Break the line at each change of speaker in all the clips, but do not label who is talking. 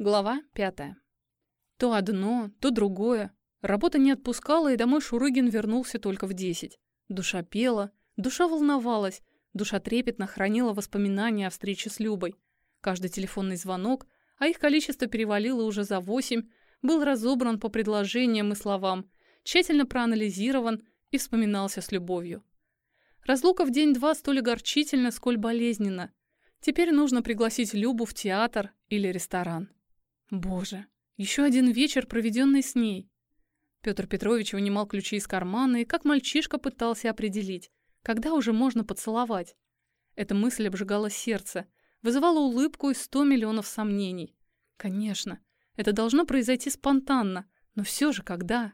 Глава пятая. То одно, то другое. Работа не отпускала, и домой Шурыгин вернулся только в десять. Душа пела, душа волновалась, душа трепетно хранила воспоминания о встрече с Любой. Каждый телефонный звонок, а их количество перевалило уже за восемь, был разобран по предложениям и словам, тщательно проанализирован и вспоминался с любовью. Разлука в день-два столь огорчительна, сколь болезненна. Теперь нужно пригласить Любу в театр или ресторан. Боже, еще один вечер, проведенный с ней. Петр Петрович вынимал ключи из кармана и как мальчишка пытался определить, когда уже можно поцеловать. Эта мысль обжигала сердце, вызывала улыбку и сто миллионов сомнений. Конечно, это должно произойти спонтанно, но все же когда?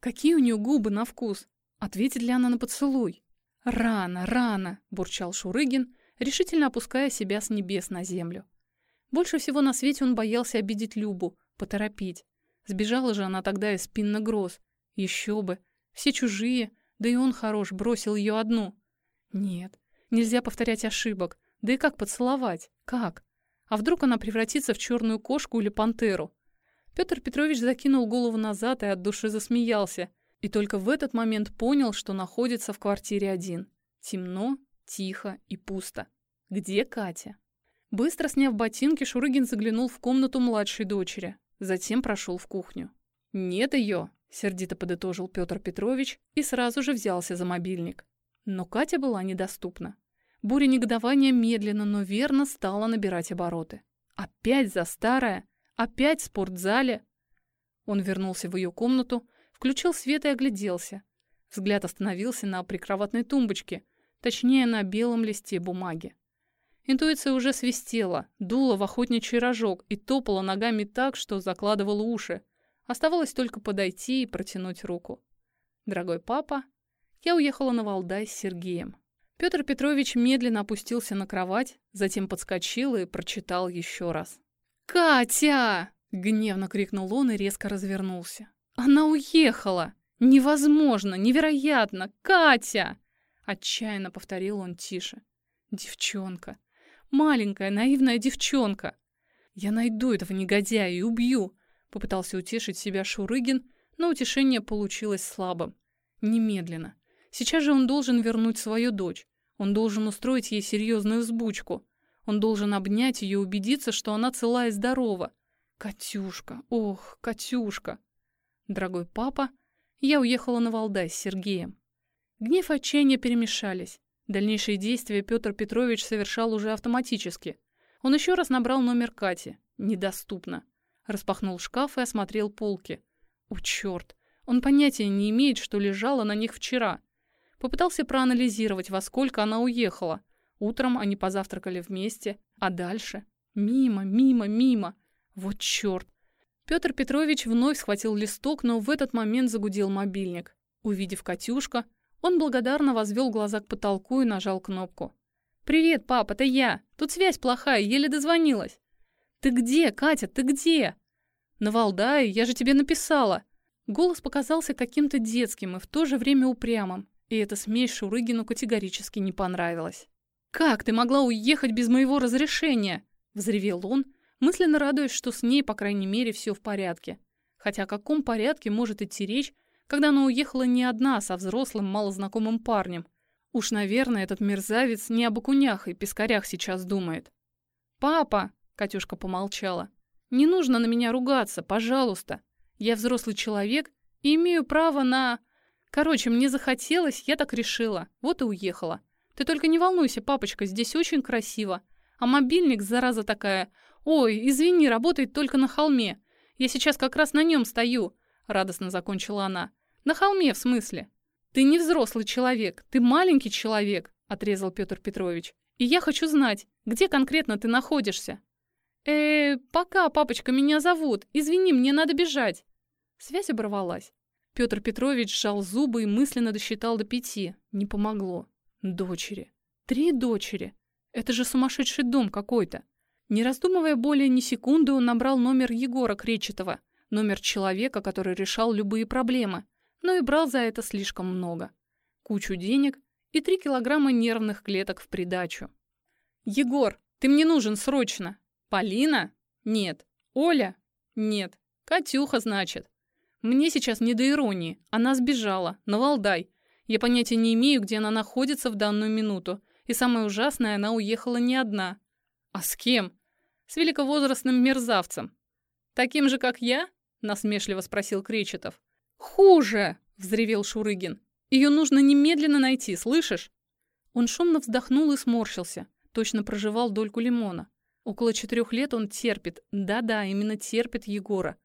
Какие у нее губы на вкус? Ответит ли она на поцелуй? «Рано, рано!» – бурчал Шурыгин, решительно опуская себя с небес на землю. Больше всего на свете он боялся обидеть Любу, поторопить. Сбежала же она тогда из спинно гроз. Еще бы. Все чужие, да и он хорош, бросил ее одну. Нет, нельзя повторять ошибок. Да и как поцеловать? Как? А вдруг она превратится в черную кошку или пантеру? Петр Петрович закинул голову назад и от души засмеялся. И только в этот момент понял, что находится в квартире один. Темно, тихо и пусто. Где Катя? Быстро сняв ботинки, Шурыгин заглянул в комнату младшей дочери. Затем прошел в кухню. «Нет ее!» – сердито подытожил Петр Петрович и сразу же взялся за мобильник. Но Катя была недоступна. Буря негодования медленно, но верно стала набирать обороты. Опять за старое? Опять в спортзале? Он вернулся в ее комнату, включил свет и огляделся. Взгляд остановился на прикроватной тумбочке, точнее на белом листе бумаги. Интуиция уже свистела, дула в охотничий рожок и топала ногами так, что закладывала уши. Оставалось только подойти и протянуть руку. «Дорогой папа, я уехала на Валдай с Сергеем». Петр Петрович медленно опустился на кровать, затем подскочил и прочитал еще раз. «Катя!» — гневно крикнул он и резко развернулся. «Она уехала! Невозможно! Невероятно! Катя!» Отчаянно повторил он тише. «Девчонка! Маленькая, наивная девчонка. Я найду этого негодяя и убью, попытался утешить себя Шурыгин, но утешение получилось слабым. Немедленно. Сейчас же он должен вернуть свою дочь. Он должен устроить ей серьезную взбучку. Он должен обнять ее и убедиться, что она цела и здорова. Катюшка, ох, Катюшка. Дорогой папа, я уехала на Валдай с Сергеем. Гнев и отчаяние перемешались. Дальнейшие действия Петр Петрович совершал уже автоматически. Он еще раз набрал номер Кати. Недоступно. Распахнул шкаф и осмотрел полки. О, черт! Он понятия не имеет, что лежало на них вчера. Попытался проанализировать, во сколько она уехала. Утром они позавтракали вместе, а дальше? Мимо, мимо, мимо. Вот черт! Петр Петрович вновь схватил листок, но в этот момент загудел мобильник. Увидев Катюшка, он благодарно возвел глаза к потолку и нажал кнопку. «Привет, пап, это я. Тут связь плохая, еле дозвонилась». «Ты где, Катя, ты где?» «На Валдае, я же тебе написала». Голос показался каким-то детским и в то же время упрямым, и эта смесь Шурыгину категорически не понравилась. «Как ты могла уехать без моего разрешения?» — взревел он, мысленно радуясь, что с ней, по крайней мере, все в порядке. Хотя о каком порядке может идти речь, когда она уехала не одна, со взрослым, малознакомым парнем. Уж, наверное, этот мерзавец не об окунях и пескарях сейчас думает. «Папа!» — Катюшка помолчала. «Не нужно на меня ругаться, пожалуйста. Я взрослый человек и имею право на... Короче, мне захотелось, я так решила. Вот и уехала. Ты только не волнуйся, папочка, здесь очень красиво. А мобильник, зараза такая... Ой, извини, работает только на холме. Я сейчас как раз на нем стою. — радостно закончила она. «На холме, в смысле?» «Ты не взрослый человек, ты маленький человек», — отрезал Петр Петрович. «И я хочу знать, где конкретно ты находишься?» э пока, папочка, меня зовут. Извини, мне надо бежать». Связь оборвалась. Петр Петрович сжал зубы и мысленно досчитал до пяти. Не помогло. Дочери. Три дочери. Это же сумасшедший дом какой-то. Не раздумывая более ни секунды, он набрал номер Егора Кречетова номер человека, который решал любые проблемы, но и брал за это слишком много. Кучу денег и три килограмма нервных клеток в придачу. «Егор, ты мне нужен срочно!» «Полина?» «Нет». Оля? Нет. Катюха, значит. Мне сейчас не до иронии. Она сбежала. На Валдай. Я понятия не имею, где она находится в данную минуту. И самое ужасное, она уехала не одна. А с кем? С великовозрастным мерзавцем. Таким же, как я? Насмешливо спросил Кречетов. Хуже! Взревел Шурыгин. Ее нужно немедленно найти, слышишь? Он шумно вздохнул и сморщился. Точно проживал дольку лимона. Около четырех лет он терпит. Да-да, именно терпит Егора.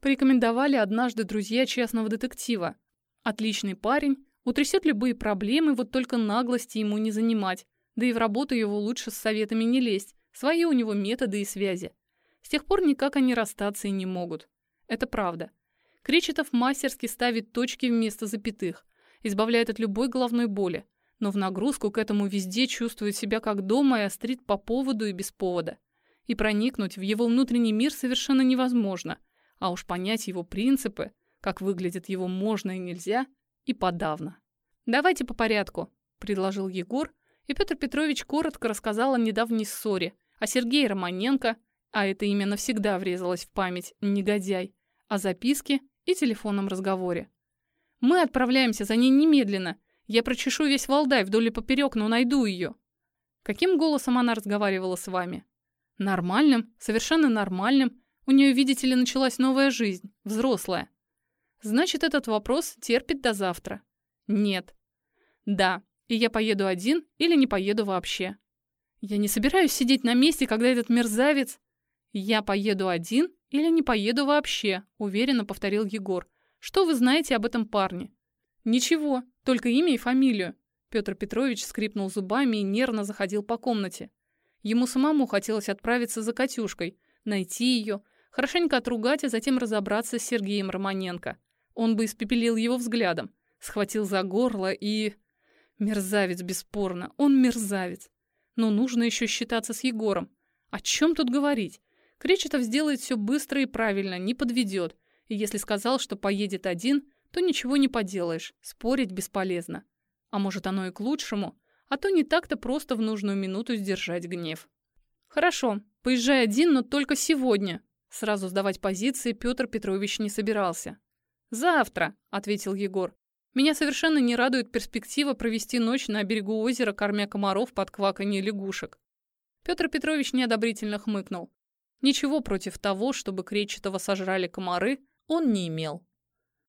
Порекомендовали однажды друзья частного детектива. Отличный парень, утрясет любые проблемы, вот только наглости ему не занимать. Да и в работу его лучше с советами не лезть. Свои у него методы и связи. С тех пор никак они расстаться и не могут. Это правда. Кречетов мастерски ставит точки вместо запятых, избавляет от любой головной боли, но в нагрузку к этому везде чувствует себя как дома и острит по поводу и без повода. И проникнуть в его внутренний мир совершенно невозможно, а уж понять его принципы, как выглядит его можно и нельзя, и подавно. «Давайте по порядку», — предложил Егор, и Петр Петрович коротко рассказал о недавней ссоре, о Сергее Романенко, а это имя навсегда врезалось в память, негодяй, о записке и телефонном разговоре. «Мы отправляемся за ней немедленно. Я прочешу весь Валдай вдоль и поперек, но найду ее». Каким голосом она разговаривала с вами? Нормальным, совершенно нормальным. У нее, видите ли, началась новая жизнь, взрослая. Значит, этот вопрос терпит до завтра. Нет. Да, и я поеду один или не поеду вообще. Я не собираюсь сидеть на месте, когда этот мерзавец... Я поеду один или не поеду вообще, уверенно повторил Егор. Что вы знаете об этом парне? Ничего, только имя и фамилию. Петр Петрович скрипнул зубами и нервно заходил по комнате. Ему самому хотелось отправиться за Катюшкой, найти ее, хорошенько отругать, а затем разобраться с Сергеем Романенко. Он бы испепелил его взглядом, схватил за горло и... Мерзавец, бесспорно, он мерзавец. Но нужно еще считаться с Егором. О чем тут говорить? Кречетов сделает все быстро и правильно, не подведет. И если сказал, что поедет один, то ничего не поделаешь, спорить бесполезно. А может оно и к лучшему, а то не так-то просто в нужную минуту сдержать гнев. Хорошо, поезжай один, но только сегодня. Сразу сдавать позиции Петр Петрович не собирался. «Завтра», — ответил Егор. «Меня совершенно не радует перспектива провести ночь на берегу озера, кормя комаров под кваканье лягушек». Петр Петрович неодобрительно хмыкнул. Ничего против того, чтобы Кречетова сожрали комары, он не имел.